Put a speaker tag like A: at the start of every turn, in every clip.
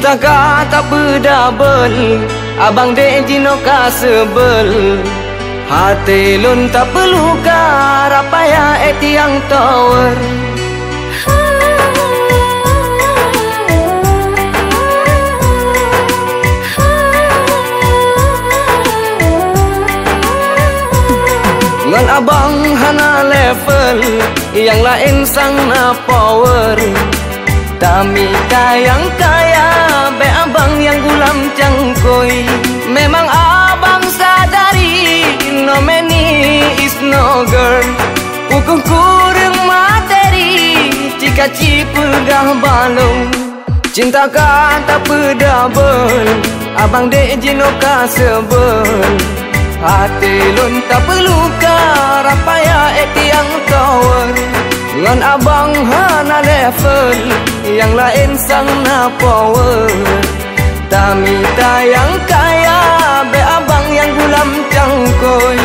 A: Cinta kata berdabel Abang dek jino ka sebel. Hati lun tak perlu Apa ya eti yang tower. Ngan abang hana level Yang lain sang na power Tami kayang kaya Be abang yang gulam cangkoi Memang abang sadari No many is no girl. Ukung kurang materi Jika cipegah balong Cinta kata pedabel Abang dek jinoka sebel. Hati lun tak perlu karapaya etiang tower Ngan abang hana level Yang lain sang na power tamita tayang kaya Be abang yang gulam cangkoi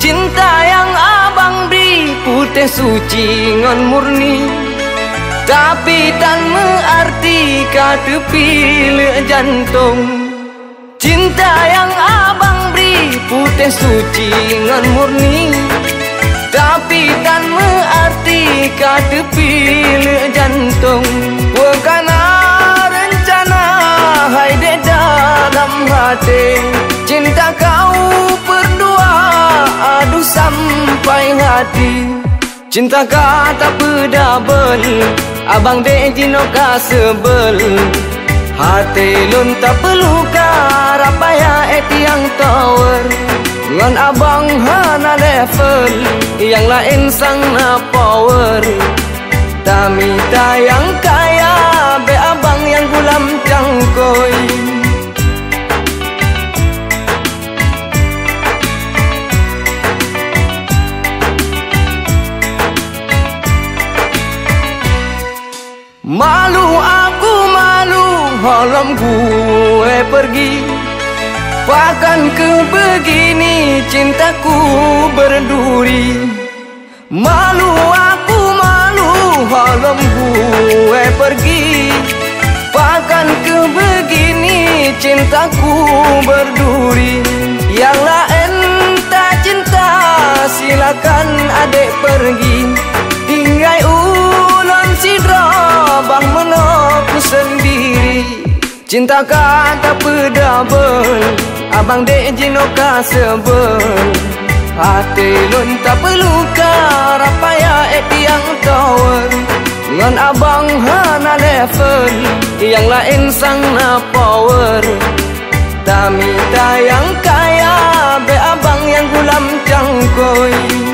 A: Cinta yang abang beri Putih suci ngon murni tapi tan mengerti kata pilih jantung. Cinta yang abang beri putih suci dengan murni. Tapi tan mengerti kata pilih jantung. Bukan rencana hai de dalam hati. Cinta kau berdua aduh sampai hati. Cinta kata pedabel Abang dek jino ka sebel. Hati lun tak perlu ka Rapaya eti yang tower. Ngan abang hana level Yang lain sang na power Tami tayang kaya Be abang yang gulam cangkoi Malu aku malu Halam gue pergi. Bahkan ke begini Cintaku berduri. Malu aku malu Halam gue pergi. Bahkan ke begini Cintaku berduri. Yang lain tak cinta Silakan adik pergi abang mengaku sendiri. Cinta kata pedabel Abang dek jinoka sebel. Hati lun tak perlu karapaya eti yang tower Ngan abang hana level Yang lain sang na power Tami tayang kaya Be abang yang gulam cangkoi